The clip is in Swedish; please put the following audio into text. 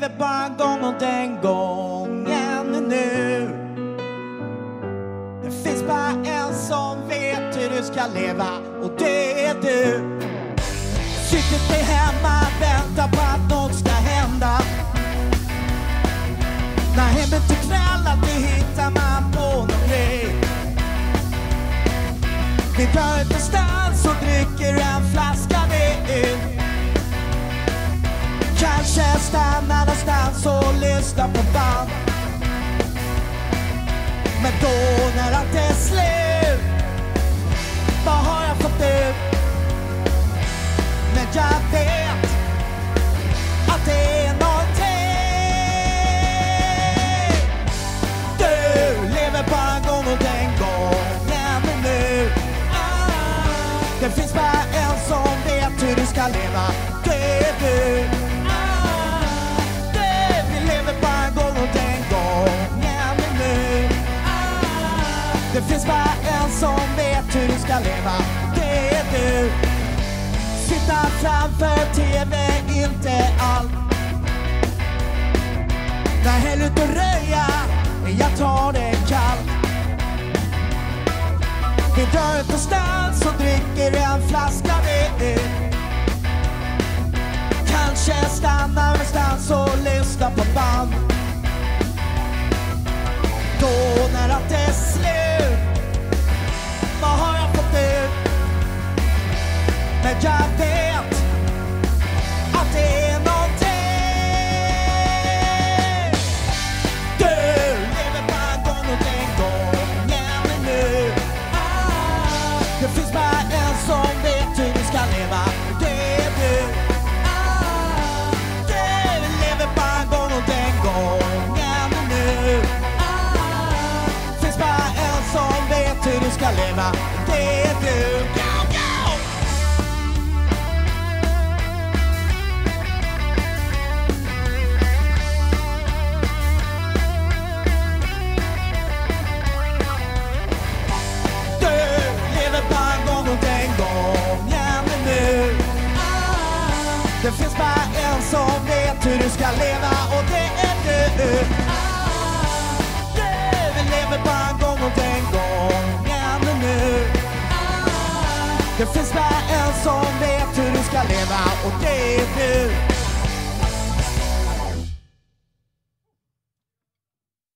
lever bara en gång och den gången är nu. Det finns bara en som vet hur du ska leva och det är du. Sitter dig hemma, väntar på att något ska hända. När hemmet är knallat, det hittar man på någon grej. Vi behöver inte Lyssna på band. Men då när allt är slut, vad har jag fått ut? Men jag vet att det är någonting. Du lever bara en gång och den gången är nu. Ah, Det finns bara en som vet hur du ska leva. Det är du. Det finns bara en som vet hur du ska leva. Det är du. Sitta framför TV, inte allt. Nej, häll ut och röja, jag tar det kallt. Vi drar ut någonstans och dricker en flaska vin. Kanske stannar någonstans och lyssnar på band. Då när allt är Men jag vet Det finns bara en som vet hur du ska leva och det är du. Ah, Du lever bara en gång och den gången är nu. Ah, Det finns bara en som vet hur du ska leva och det är du.